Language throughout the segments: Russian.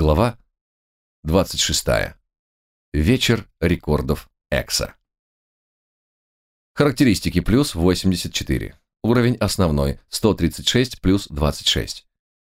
Глава 26. Вечер рекордов Экса. Характеристики плюс 84. Уровень основной 136 плюс 26.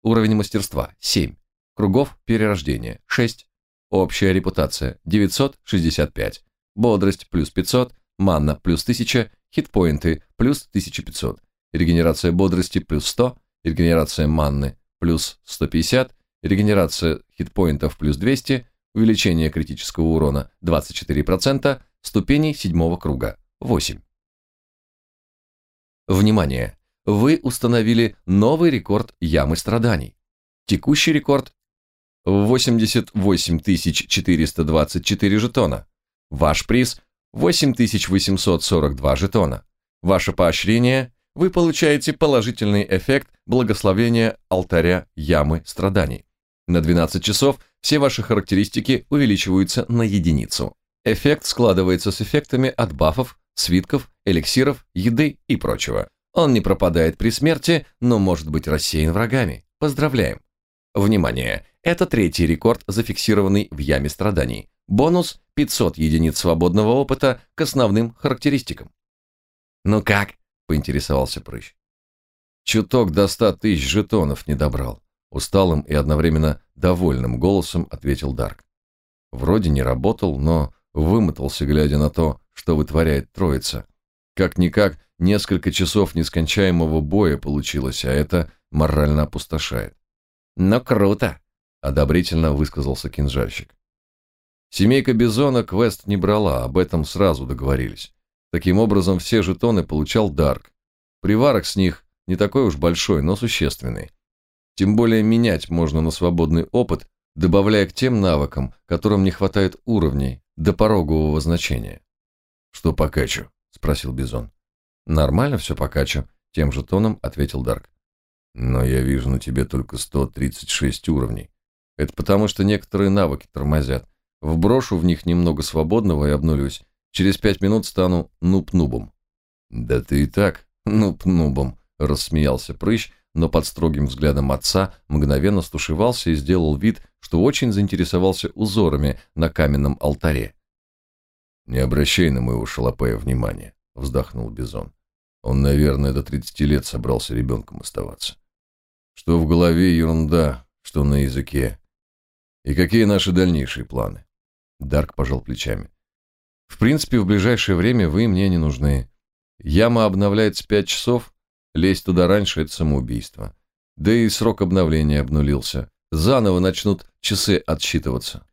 Уровень мастерства 7. Кругов перерождения 6. Общая репутация 965. Бодрость плюс 500. Манна плюс 1000. Хитпоинты плюс 1500. Регенерация бодрости плюс 100. Регенерация манны плюс 150. Регенерация хитпоинтов плюс 200. Увеличение критического урона 24%. Ступеней седьмого круга 8. Внимание! Вы установили новый рекорд ямы страданий. Текущий рекорд 88 424 жетона. Ваш приз 8842 жетона. Ваше поощрение – вы получаете положительный эффект благословения алтаря ямы страданий. На 12 часов все ваши характеристики увеличиваются на единицу. Эффект складывается с эффектами от бафов, свитков, эликсиров, еды и прочего. Он не пропадает при смерти, но может быть рассеян врагами. Поздравляем! Внимание! Это третий рекорд, зафиксированный в яме страданий. Бонус 500 единиц свободного опыта к основным характеристикам. «Ну как?» – поинтересовался Прыщ. Чуток до ста тысяч жетонов не добрал. Усталым и одновременно довольным голосом ответил Дарк. Вроде не работал, но вымотался, глядя на то, что вытворяет троица. Как-никак, несколько часов нескончаемого боя получилось, а это морально опустошает. «Ну круто!» — одобрительно высказался кинжальщик. Семейка Бизона квест не брала, об этом сразу договорились. Таким образом, все жетоны получал Дарк. Приварок с них не такой уж большой, но существенный. Тем более менять можно на свободный опыт, добавляя к тем навыкам, которым не хватает уровней, до порогового значения. «Что покачу?» – спросил Бизон. «Нормально все покачу», – тем же тоном ответил Дарк. «Но я вижу на тебе только 136 уровней. Это потому, что некоторые навыки тормозят. Вброшу в них немного свободного и обнулюсь. Через пять минут стану нуб-нубом». «Да ты и так нуб-нубом», – рассмеялся Прыщ, но под строгим взглядом отца мгновенно стушевался и сделал вид, что очень заинтересовался узорами на каменном алтаре. «Не обращай на моего шалопая внимания», — вздохнул Бизон. «Он, наверное, до тридцати лет собрался ребенком оставаться. Что в голове ерунда, что на языке. И какие наши дальнейшие планы?» Дарк пожал плечами. «В принципе, в ближайшее время вы мне не нужны. Яма обновляется пять часов, Лезть туда раньше – это самоубийство. Да и срок обновления обнулился. Заново начнут часы отсчитываться.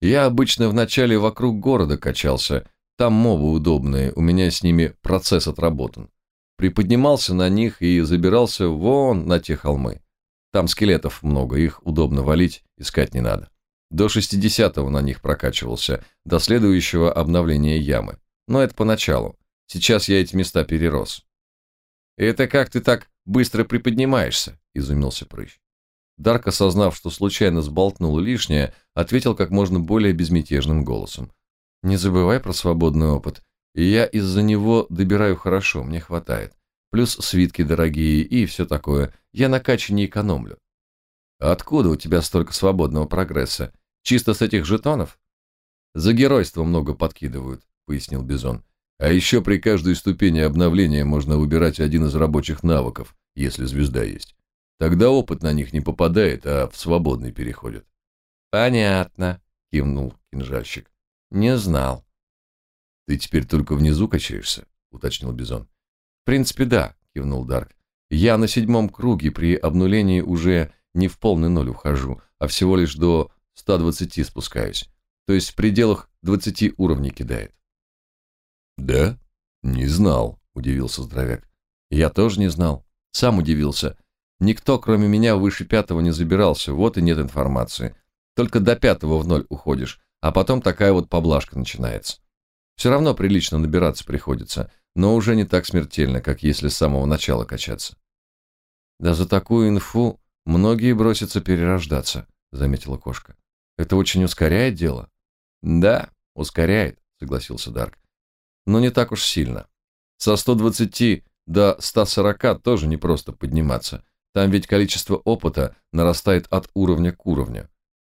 Я обычно вначале вокруг города качался. Там мобы удобные, у меня с ними процесс отработан. Приподнимался на них и забирался вон на те холмы. Там скелетов много, их удобно валить, искать не надо. До 60-го на них прокачивался, до следующего обновления ямы. Но это поначалу. Сейчас я эти места перерос. «Это как ты так быстро приподнимаешься?» – изумился Прыщ. Дарк, осознав, что случайно сболтнул лишнее, ответил как можно более безмятежным голосом. «Не забывай про свободный опыт, и я из-за него добираю хорошо, мне хватает. Плюс свитки дорогие и все такое. Я на каче не экономлю». «Откуда у тебя столько свободного прогресса? Чисто с этих жетонов?» «За геройство много подкидывают», — пояснил Бизон. А еще при каждой ступени обновления можно выбирать один из рабочих навыков, если звезда есть. Тогда опыт на них не попадает, а в свободный переходит. Понятно, кивнул кинжальщик. Не знал. Ты теперь только внизу качаешься, уточнил Бизон. В принципе, да, кивнул Дарк. Я на седьмом круге при обнулении уже не в полный ноль ухожу, а всего лишь до 120 спускаюсь. То есть в пределах 20 уровней кидает. «Да? Не знал», — удивился здоровяк. «Я тоже не знал. Сам удивился. Никто, кроме меня, выше пятого не забирался, вот и нет информации. Только до пятого в ноль уходишь, а потом такая вот поблажка начинается. Все равно прилично набираться приходится, но уже не так смертельно, как если с самого начала качаться». «Да за такую инфу многие бросятся перерождаться», — заметила кошка. «Это очень ускоряет дело?» «Да, ускоряет», — согласился Дарк но не так уж сильно. Со 120 до 140 тоже не просто подниматься. Там ведь количество опыта нарастает от уровня к уровню.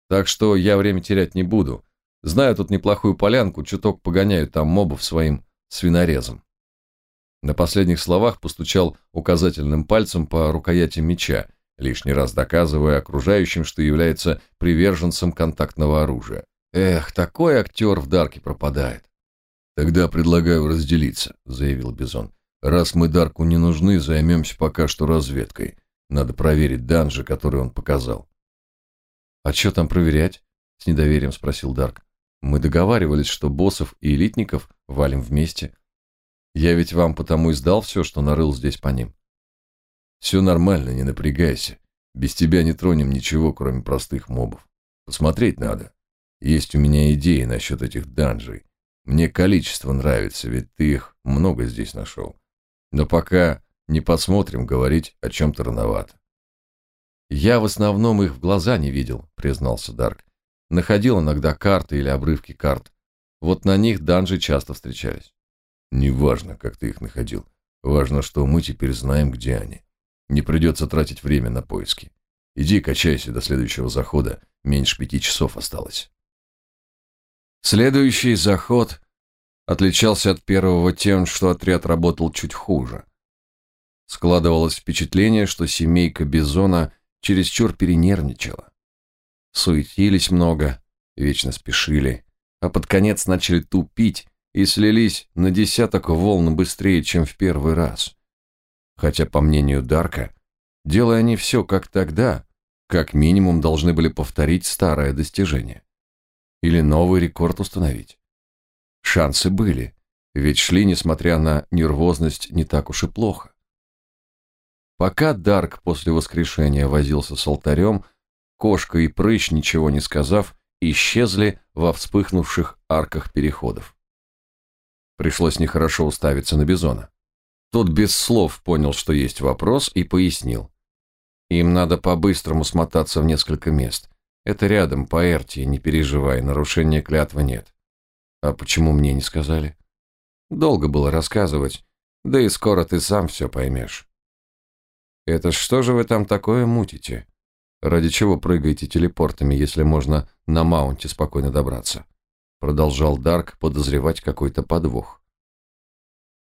Так что я время терять не буду. Знаю тут неплохую полянку, чуток погоняю там мобов своим свинорезом. На последних словах постучал указательным пальцем по рукояти меча, лишний раз доказывая окружающим, что является приверженцем контактного оружия. Эх, такой актер в Дарке пропадает. Тогда предлагаю разделиться, заявил Бизон. Раз мы Дарку не нужны, займемся пока что разведкой. Надо проверить данжи, который он показал. А что там проверять? С недоверием спросил Дарк. Мы договаривались, что боссов и элитников валим вместе. Я ведь вам потому и сдал все, что нарыл здесь по ним. Все нормально, не напрягайся. Без тебя не тронем ничего, кроме простых мобов. Посмотреть надо. Есть у меня идеи насчет этих данжей. Мне количество нравится, ведь ты их много здесь нашел. Но пока не посмотрим, говорить о чем-то рановато. Я в основном их в глаза не видел, признался Дарк. Находил иногда карты или обрывки карт. Вот на них данжи часто встречались. Неважно, как ты их находил. Важно, что мы теперь знаем, где они. Не придется тратить время на поиски. Иди качайся до следующего захода. Меньше пяти часов осталось. Следующий заход отличался от первого тем, что отряд работал чуть хуже. Складывалось впечатление, что семейка Бизона чересчур перенервничала. Суетились много, вечно спешили, а под конец начали тупить и слились на десяток волн быстрее, чем в первый раз. Хотя, по мнению Дарка, делая они все как тогда, как минимум должны были повторить старое достижение. Или новый рекорд установить. Шансы были, ведь шли, несмотря на нервозность, не так уж и плохо. Пока Дарк после воскрешения возился с алтарем, кошка и прыщ, ничего не сказав, исчезли во вспыхнувших арках переходов. Пришлось нехорошо уставиться на Бизона. Тот без слов понял, что есть вопрос, и пояснил. Им надо по-быстрому смотаться в несколько мест. Это рядом, по Эртии, не переживай, нарушения клятвы нет. А почему мне не сказали? Долго было рассказывать, да и скоро ты сам все поймешь. Это что же вы там такое мутите? Ради чего прыгаете телепортами, если можно на маунте спокойно добраться? Продолжал Дарк подозревать какой-то подвох.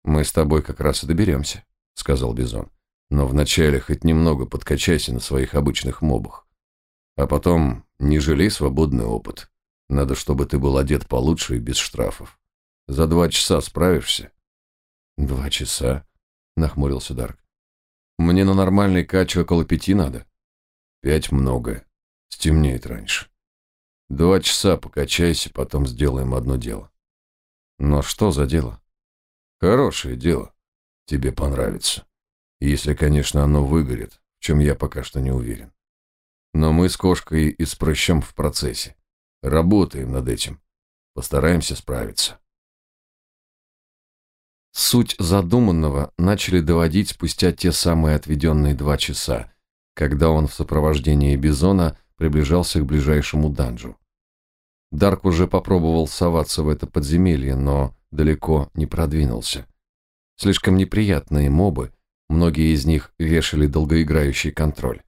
Мы с тобой как раз и доберемся, сказал Бизон. Но вначале хоть немного подкачайся на своих обычных мобах. А потом не жалей свободный опыт. Надо, чтобы ты был одет получше и без штрафов. За два часа справишься? Два часа? Нахмурился Дарк. Мне на нормальный кач около пяти надо. Пять много. Стемнеет раньше. Два часа покачайся, потом сделаем одно дело. Но что за дело? Хорошее дело. Тебе понравится. Если, конечно, оно выгорит, в чем я пока что не уверен. Но мы с кошкой и с прыщом в процессе. Работаем над этим. Постараемся справиться. Суть задуманного начали доводить спустя те самые отведенные два часа, когда он в сопровождении Бизона приближался к ближайшему данжу. Дарк уже попробовал соваться в это подземелье, но далеко не продвинулся. Слишком неприятные мобы, многие из них вешали долгоиграющий контроль.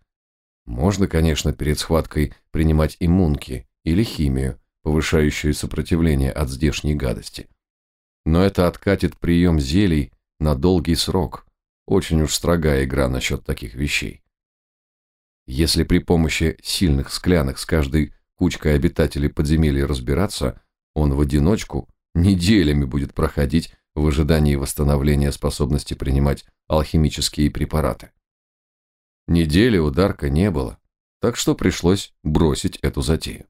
Можно, конечно, перед схваткой принимать иммунки или химию, повышающую сопротивление от здешней гадости но это откатит прием зелий на долгий срок. Очень уж строгая игра насчет таких вещей. Если при помощи сильных склянок с каждой кучкой обитателей подземелья разбираться, он в одиночку неделями будет проходить в ожидании восстановления способности принимать алхимические препараты. Недели ударка не было, так что пришлось бросить эту затею.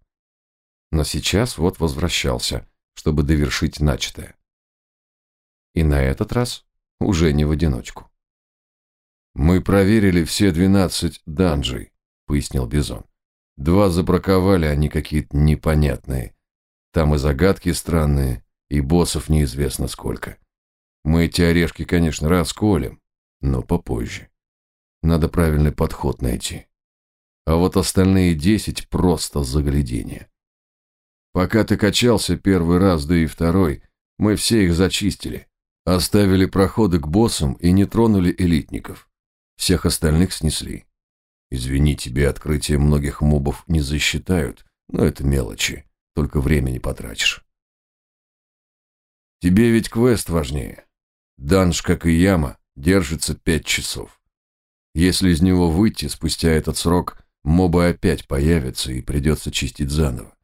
Но сейчас вот возвращался, чтобы довершить начатое. И на этот раз уже не в одиночку. «Мы проверили все двенадцать данжей», — пояснил Бизон. «Два забраковали, они какие-то непонятные. Там и загадки странные, и боссов неизвестно сколько. Мы эти орешки, конечно, расколем, но попозже. Надо правильный подход найти. А вот остальные десять просто загляденье. Пока ты качался первый раз, да и второй, мы все их зачистили. Оставили проходы к боссам и не тронули элитников. Всех остальных снесли. Извини, тебе открытие многих мобов не засчитают, Но это мелочи, только времени потратишь. Тебе ведь квест важнее. Данж, как и яма, держится пять часов. Если из него выйти спустя этот срок, мобы опять появятся и придется чистить заново.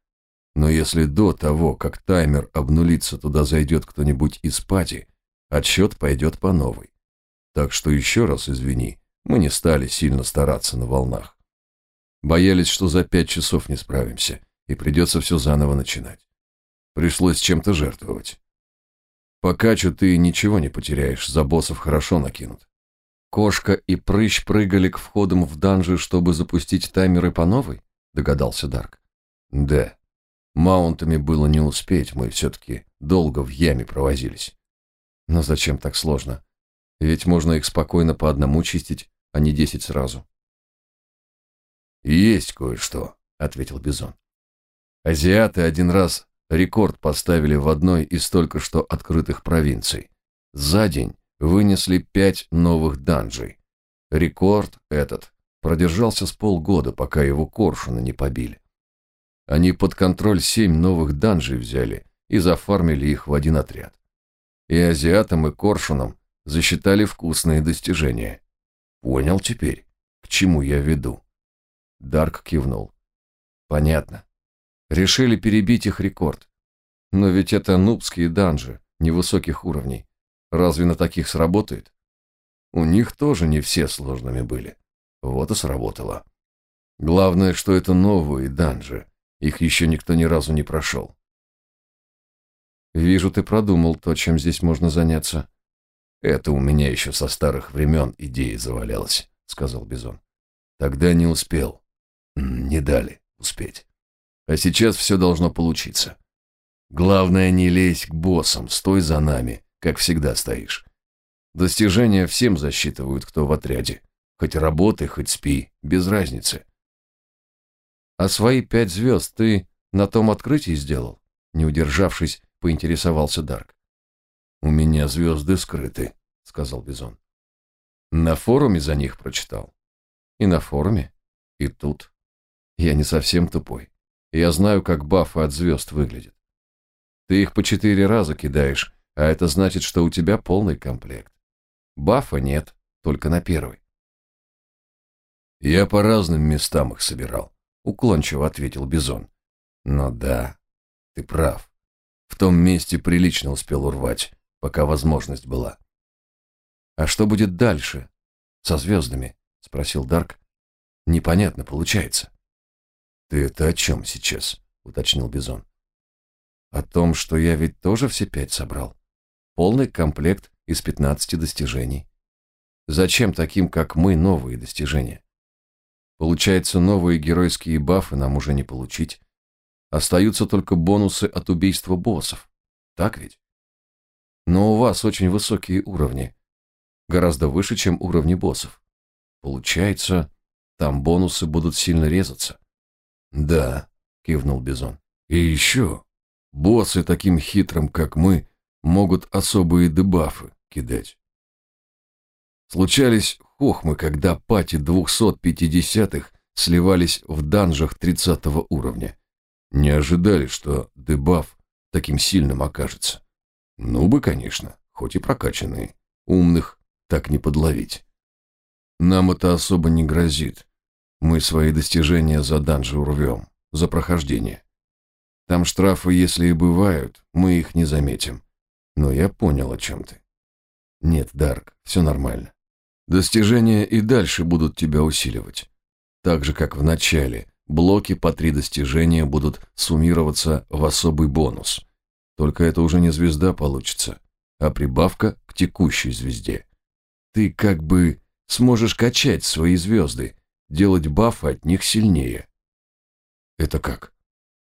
Но если до того, как таймер обнулится, туда зайдет кто-нибудь из пати, отсчет пойдет по новой. Так что еще раз извини, мы не стали сильно стараться на волнах. Боялись, что за пять часов не справимся, и придется все заново начинать. Пришлось чем-то жертвовать. Пока что ты ничего не потеряешь, за боссов хорошо накинут. Кошка и прыщ прыгали к входам в данжи, чтобы запустить таймеры по новой, догадался Дарк. Да. Маунтами было не успеть, мы все-таки долго в яме провозились. Но зачем так сложно? Ведь можно их спокойно по одному чистить, а не десять сразу. «Есть кое-что», — ответил Бизон. «Азиаты один раз рекорд поставили в одной из только что открытых провинций. За день вынесли пять новых данжей. Рекорд этот продержался с полгода, пока его коршуны не побили. Они под контроль семь новых данжей взяли и зафармили их в один отряд. И азиатам, и коршунам засчитали вкусные достижения. Понял теперь, к чему я веду? Дарк кивнул. Понятно. Решили перебить их рекорд. Но ведь это нубские данжи, невысоких уровней. Разве на таких сработает? У них тоже не все сложными были. Вот и сработало. Главное, что это новые данжи, их еще никто ни разу не прошел. Вижу, ты продумал то, чем здесь можно заняться. Это у меня еще со старых времен идея завалялась, сказал Бизон. Тогда не успел. Не дали успеть. А сейчас все должно получиться. Главное, не лезь к боссам, стой за нами, как всегда стоишь. Достижения всем засчитывают, кто в отряде. Хоть работай, хоть спи, без разницы. А свои пять звезд ты на том открытии сделал? Не удержавшись, поинтересовался Дарк. У меня звезды скрыты, сказал Бизон. На форуме за них прочитал. И на форуме, и тут. Я не совсем тупой. Я знаю, как бафы от звезд выглядят. Ты их по четыре раза кидаешь, а это значит, что у тебя полный комплект. Бафа нет, только на первый. Я по разным местам их собирал уклончиво ответил Бизон. Но да, ты прав. В том месте прилично успел урвать, пока возможность была. А что будет дальше? Со звездами? Спросил Дарк. Непонятно получается. Ты это о чем сейчас? Уточнил Бизон. О том, что я ведь тоже все пять собрал. Полный комплект из пятнадцати достижений. Зачем таким, как мы, новые достижения? Получается, новые геройские бафы нам уже не получить. Остаются только бонусы от убийства боссов. Так ведь? Но у вас очень высокие уровни. Гораздо выше, чем уровни боссов. Получается, там бонусы будут сильно резаться. Да, кивнул Бизон. И еще, боссы таким хитрым, как мы, могут особые дебафы кидать. Случались хохмы, когда пати 250-х сливались в данжах 30 уровня. Не ожидали, что дебаф таким сильным окажется. Ну бы, конечно, хоть и прокачанные. Умных так не подловить. Нам это особо не грозит. Мы свои достижения за данжи урвем, за прохождение. Там штрафы, если и бывают, мы их не заметим. Но я понял, о чем ты. Нет, Дарк, все нормально. Достижения и дальше будут тебя усиливать. Так же, как в начале, блоки по три достижения будут суммироваться в особый бонус. Только это уже не звезда получится, а прибавка к текущей звезде. Ты как бы сможешь качать свои звезды, делать бафы от них сильнее. Это как?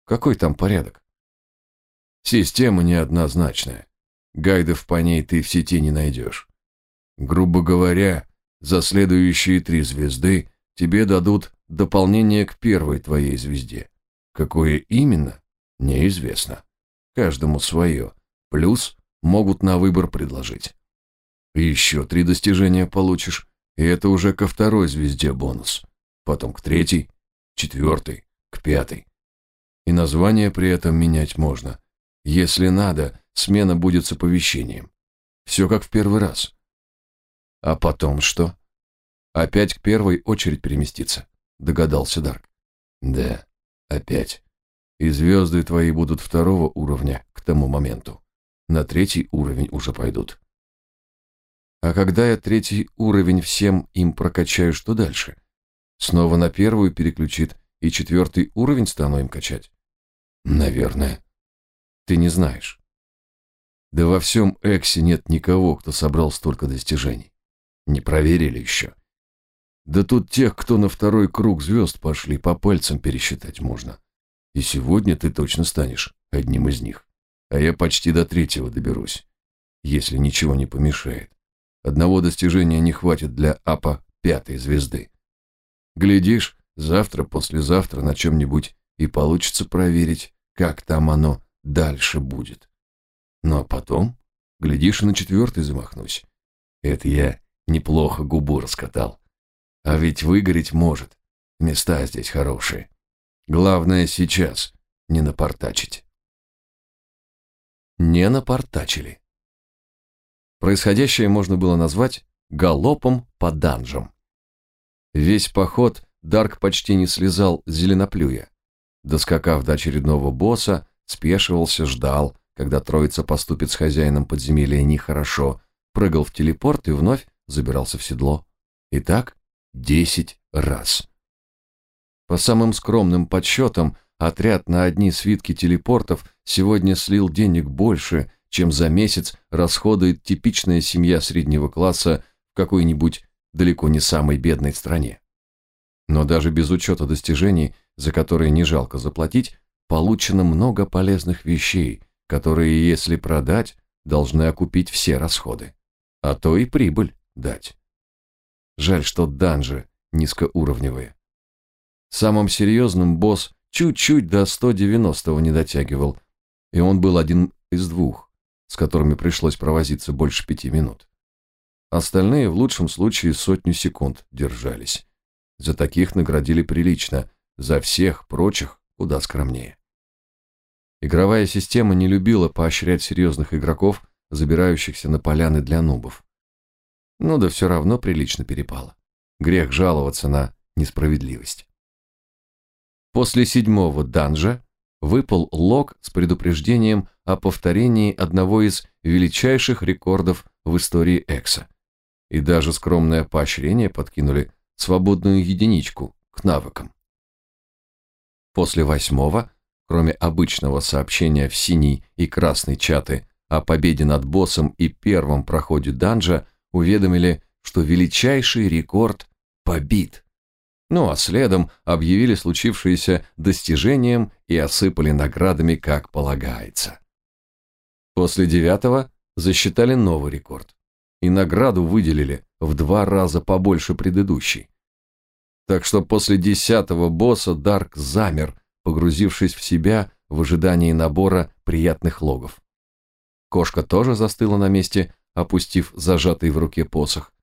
Какой там порядок? Система неоднозначная. Гайдов по ней ты в сети не найдешь. Грубо говоря, за следующие три звезды тебе дадут дополнение к первой твоей звезде. Какое именно, неизвестно. Каждому свое. Плюс могут на выбор предложить. Еще три достижения получишь, и это уже ко второй звезде бонус. Потом к третьей, четвертой, к пятой. И название при этом менять можно. Если надо, смена будет с оповещением. Все как в первый раз. А потом что? Опять к первой очередь переместиться, догадался Дарк. Да, опять. И звезды твои будут второго уровня к тому моменту. На третий уровень уже пойдут. А когда я третий уровень всем им прокачаю, что дальше? Снова на первую переключит и четвертый уровень стану им качать? Наверное. Ты не знаешь. Да во всем Эксе нет никого, кто собрал столько достижений. Не проверили еще. Да тут тех, кто на второй круг звезд пошли, по пальцам пересчитать можно. И сегодня ты точно станешь одним из них. А я почти до третьего доберусь, если ничего не помешает. Одного достижения не хватит для апа пятой звезды. Глядишь, завтра, послезавтра на чем-нибудь и получится проверить, как там оно дальше будет. Ну а потом, глядишь, и на четвертый замахнусь. Это я неплохо губу раскатал. А ведь выгореть может. Места здесь хорошие. Главное сейчас не напортачить. Не напортачили. Происходящее можно было назвать галопом по данжам. Весь поход Дарк почти не слезал зеленоплюя. Доскакав до очередного босса, спешивался, ждал, когда троица поступит с хозяином подземелья нехорошо, прыгал в телепорт и вновь забирался в седло. И так десять раз. По самым скромным подсчетам, отряд на одни свитки телепортов сегодня слил денег больше, чем за месяц расходует типичная семья среднего класса в какой-нибудь далеко не самой бедной стране. Но даже без учета достижений, за которые не жалко заплатить, получено много полезных вещей, которые, если продать, должны окупить все расходы, а то и прибыль дать. Жаль, что данжи низкоуровневые. Самым серьезным босс чуть-чуть до 190-го не дотягивал, и он был один из двух с которыми пришлось провозиться больше пяти минут. Остальные в лучшем случае сотню секунд держались. За таких наградили прилично, за всех прочих куда скромнее. Игровая система не любила поощрять серьезных игроков, забирающихся на поляны для нубов. Ну да все равно прилично перепало. Грех жаловаться на несправедливость. После седьмого данжа выпал лог с предупреждением о повторении одного из величайших рекордов в истории Экса. И даже скромное поощрение подкинули свободную единичку к навыкам. После восьмого, кроме обычного сообщения в синий и красный чаты о победе над боссом и первом проходе данжа, уведомили, что величайший рекорд побит. Ну а следом объявили случившееся достижением и осыпали наградами, как полагается. После девятого засчитали новый рекорд. И награду выделили в два раза побольше предыдущей. Так что после десятого босса Дарк замер, погрузившись в себя в ожидании набора приятных логов. Кошка тоже застыла на месте, опустив зажатый в руке посох.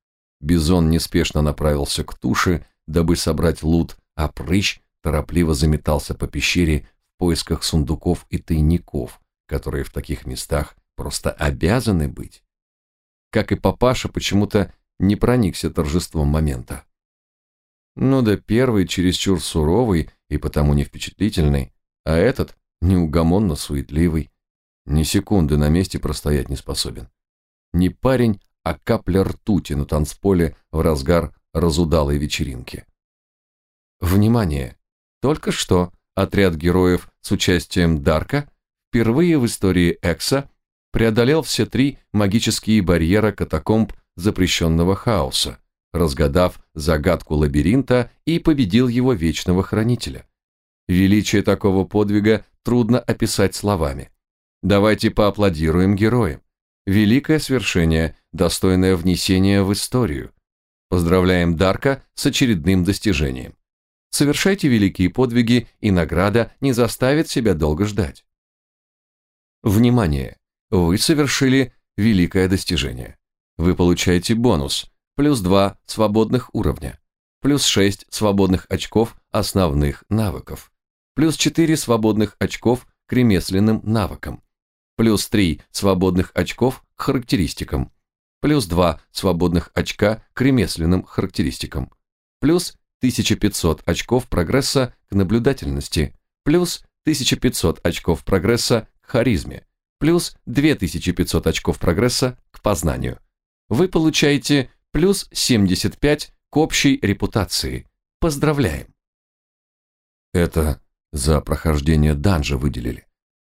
Бизон неспешно направился к туше, дабы собрать лут, а прыщ торопливо заметался по пещере в поисках сундуков и тайников, которые в таких местах просто обязаны быть. Как и папаша почему-то не проникся торжеством момента. Ну да первый чересчур суровый и потому не впечатлительный, а этот неугомонно суетливый, ни секунды на месте простоять не способен. Не парень, а капля ртути на танцполе в разгар разудалой вечеринки. Внимание! Только что отряд героев с участием Дарка впервые в истории Экса преодолел все три магические барьера катакомб запрещенного хаоса, разгадав загадку лабиринта и победил его вечного хранителя. Величие такого подвига трудно описать словами. Давайте поаплодируем героям. Великое свершение, достойное внесения в историю. Поздравляем Дарка с очередным достижением. Совершайте великие подвиги, и награда не заставит себя долго ждать. Внимание! Вы совершили великое достижение. Вы получаете бонус плюс 2 свободных уровня, плюс 6 свободных очков основных навыков, плюс 4 свободных очков к ремесленным навыкам, плюс 3 свободных очков к характеристикам, плюс 2 свободных очка к ремесленным характеристикам, плюс 1500 очков прогресса к наблюдательности, плюс 1500 очков прогресса к харизме, плюс 2500 очков прогресса к познанию. Вы получаете плюс 75 к общей репутации. Поздравляем! Это за прохождение данжа выделили.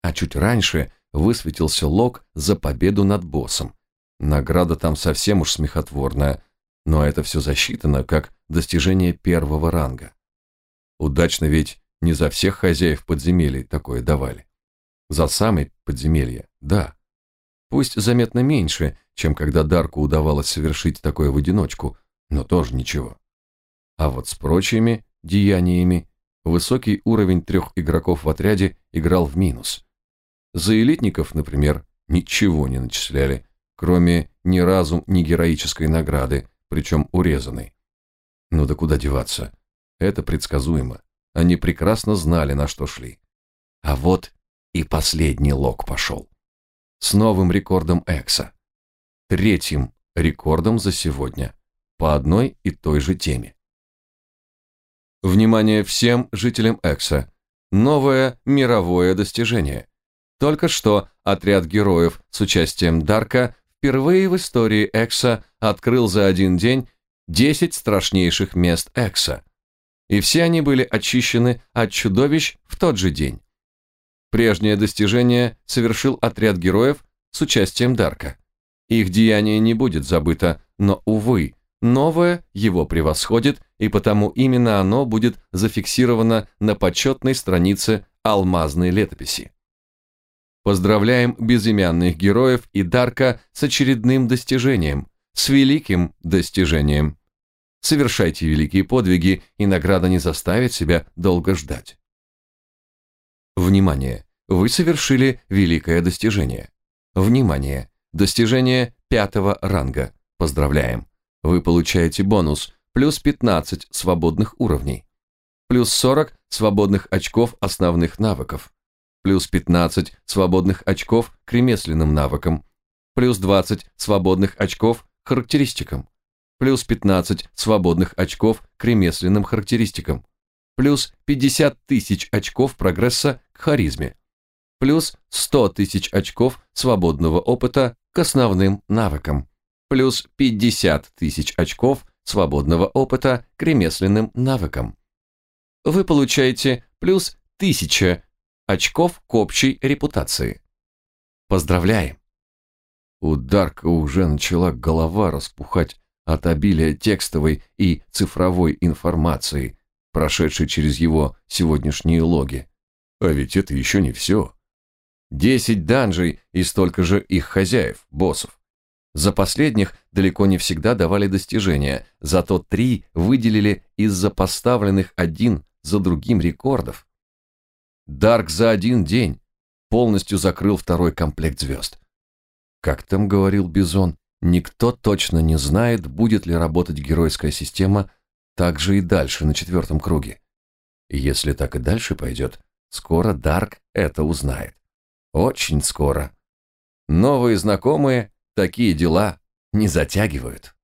А чуть раньше высветился лог за победу над боссом. Награда там совсем уж смехотворная, но это все засчитано как достижение первого ранга. Удачно ведь не за всех хозяев подземелий такое давали. За самые подземелья, да. Пусть заметно меньше, чем когда Дарку удавалось совершить такое в одиночку, но тоже ничего. А вот с прочими деяниями высокий уровень трех игроков в отряде играл в минус. За элитников, например, ничего не начисляли, кроме ни разу ни героической награды, причем урезанной. Ну да куда деваться? Это предсказуемо. Они прекрасно знали, на что шли. А вот и последний лог пошел. С новым рекордом Экса. Третьим рекордом за сегодня. По одной и той же теме. Внимание всем жителям Экса. Новое мировое достижение. Только что отряд героев с участием Дарка впервые в истории Экса открыл за один день 10 страшнейших мест Экса. И все они были очищены от чудовищ в тот же день. Прежнее достижение совершил отряд героев с участием Дарка. Их деяние не будет забыто, но, увы, новое его превосходит, и потому именно оно будет зафиксировано на почетной странице алмазной летописи. Поздравляем безымянных героев и Дарка с очередным достижением, с великим достижением. Совершайте великие подвиги, и награда не заставит себя долго ждать. Внимание! Вы совершили великое достижение. Внимание! Достижение пятого ранга. Поздравляем! Вы получаете бонус. Плюс 15 свободных уровней, плюс 40 свободных очков основных навыков, плюс 15 свободных очков к ремесленным навыкам, плюс 20 свободных очков характеристикам, плюс 15 свободных очков к ремесленным характеристикам, плюс 50 тысяч очков прогресса к харизме, плюс 100 тысяч очков свободного опыта к основным навыкам, плюс 50 тысяч очков свободного опыта к ремесленным навыкам. Вы получаете плюс 1000 очков к общей репутации. Поздравляем! У Дарка уже начала голова распухать от обилия текстовой и цифровой информации, прошедшей через его сегодняшние логи. А ведь это еще не все. Десять данжей и столько же их хозяев, боссов. За последних далеко не всегда давали достижения, зато три выделили из-за поставленных один за другим рекордов. Дарк за один день полностью закрыл второй комплект звезд. Как там говорил Бизон, никто точно не знает, будет ли работать геройская система так же и дальше на четвертом круге. Если так и дальше пойдет, скоро Дарк это узнает. Очень скоро. Новые знакомые такие дела не затягивают.